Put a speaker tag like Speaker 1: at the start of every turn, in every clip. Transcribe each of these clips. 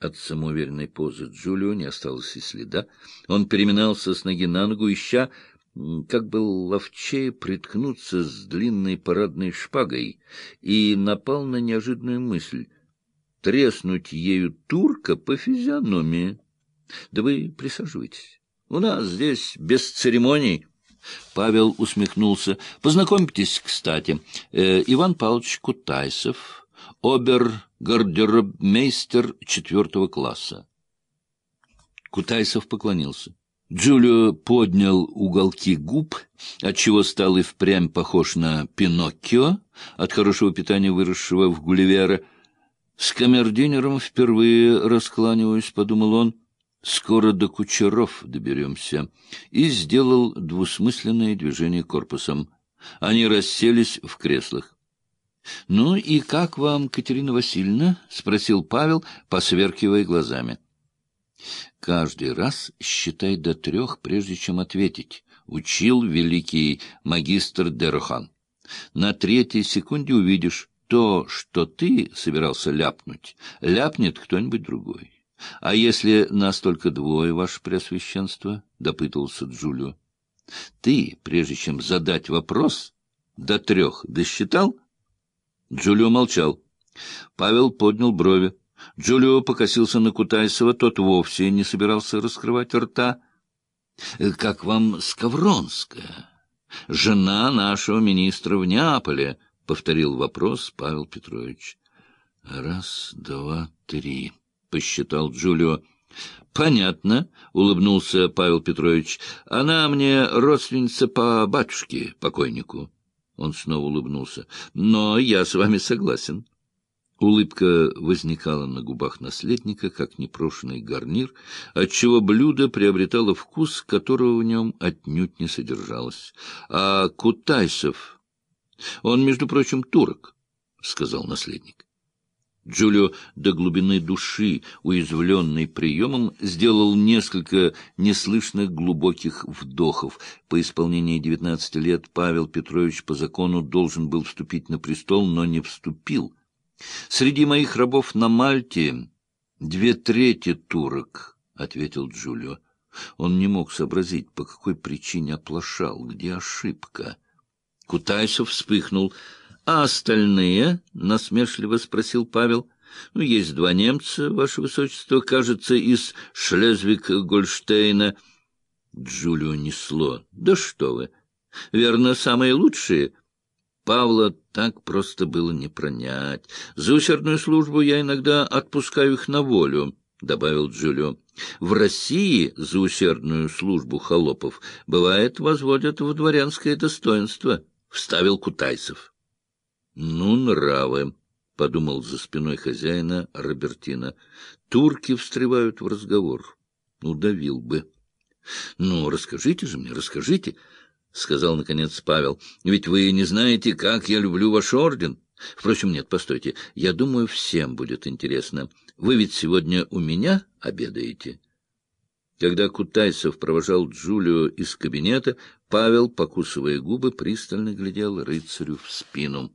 Speaker 1: От самоуверенной позы Джулио не осталось и следа. Он переминался с ноги на ногу, ища, как бы ловчее приткнуться с длинной парадной шпагой, и напал на неожиданную мысль — треснуть ею турка по физиономии. Да вы присаживайтесь. У нас здесь без церемоний. Павел усмехнулся. Познакомьтесь, кстати, э, Иван Павлович Кутайсов, обер-гардеробмейстер четвертого класса. Кутайсов поклонился. Джулио поднял уголки губ, отчего стал и впрямь похож на Пиноккио, от хорошего питания выросшего в Гулливера. «С камердинером впервые раскланиваюсь», — подумал он. «Скоро до кучеров доберемся». И сделал двусмысленное движение корпусом. Они расселись в креслах. — Ну и как вам, Катерина Васильевна? — спросил Павел, посверкивая глазами. — Каждый раз считай до трех, прежде чем ответить, — учил великий магистр Дерохан. На третьей секунде увидишь, то, что ты собирался ляпнуть, ляпнет кто-нибудь другой. — А если нас только двое, ваше преосвященство? — допытывался Джулио. — Ты, прежде чем задать вопрос, до трех досчитал? Джулио молчал. Павел поднял брови. Джулио покосился на Кутайсова, тот вовсе не собирался раскрывать рта. — Как вам Скавронская? Жена нашего министра в Неаполе, — повторил вопрос Павел Петрович. — Раз, два, три, — посчитал Джулио. — Понятно, — улыбнулся Павел Петрович. — Она мне родственница по батюшке, покойнику. Он снова улыбнулся. — Но я с вами согласен. Улыбка возникала на губах наследника, как непрошенный гарнир, отчего блюдо приобретало вкус, которого в нем отнюдь не содержалось. — А Кутайсов... Он, между прочим, турок, — сказал наследник. Джулио до глубины души, уязвленный приемом, сделал несколько неслышных глубоких вдохов. По исполнении девятнадцати лет Павел Петрович по закону должен был вступить на престол, но не вступил — Среди моих рабов на Мальте две трети турок, — ответил Джулио. Он не мог сообразить, по какой причине оплошал, где ошибка. Кутайсов вспыхнул. — А остальные? — насмешливо спросил Павел. — Ну, есть два немца, ваше высочество, кажется, из Шлезвиг-Гольштейна. Джулио несло. — Да что вы! Верно, самые лучшие — Павла так просто было не пронять. За усердную службу я иногда отпускаю их на волю, — добавил Джулио. В России за усердную службу холопов, бывает, возводят в дворянское достоинство, — вставил Кутайцев. — Ну, нравы, — подумал за спиной хозяина Робертина. — Турки встревают в разговор. Удавил бы. — Ну, расскажите же мне, расскажите, —— сказал, наконец, Павел. — Ведь вы не знаете, как я люблю ваш орден. Впрочем, нет, постойте. Я думаю, всем будет интересно. Вы ведь сегодня у меня обедаете? Когда Кутайсов провожал Джулио из кабинета, Павел, покусывая губы, пристально глядел рыцарю в спину.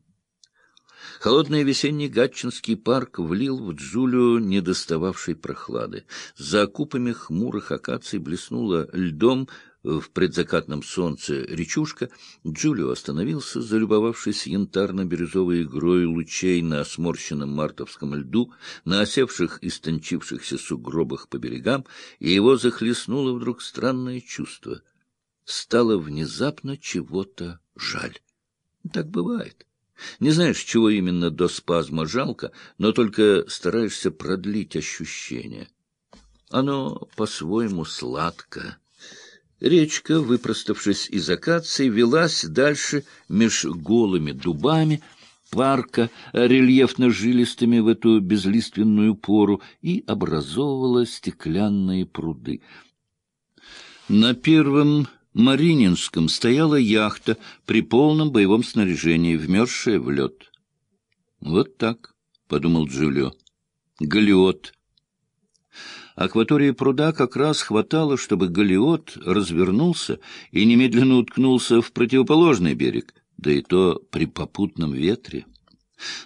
Speaker 1: Холодный весенний Гатчинский парк влил в Джулио недостававшей прохлады. За купами хмурых акаций блеснула льдом в предзакатном солнце речушка, Джулио остановился, залюбовавшись янтарно-бирюзовой игрой лучей на сморщенном мартовском льду, на осевших и стончившихся сугробах по берегам, и его захлестнуло вдруг странное чувство. Стало внезапно чего-то жаль. Так бывает. Не знаешь, чего именно до спазма жалко, но только стараешься продлить ощущение. Оно по-своему сладко. Речка, выпроставшись из акации, велась дальше меж голыми дубами парка, рельефно-жилистыми в эту безлиственную пору, и образовывала стеклянные пруды. На первом Марининском стояла яхта при полном боевом снаряжении, вмерзшая в лед. «Вот так», — подумал Джулио, — «галиот». Акватории пруда как раз хватало, чтобы галиот развернулся и немедленно уткнулся в противоположный берег, да и то при попутном ветре.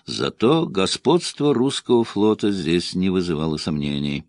Speaker 1: Зато господство русского флота здесь не вызывало сомнений.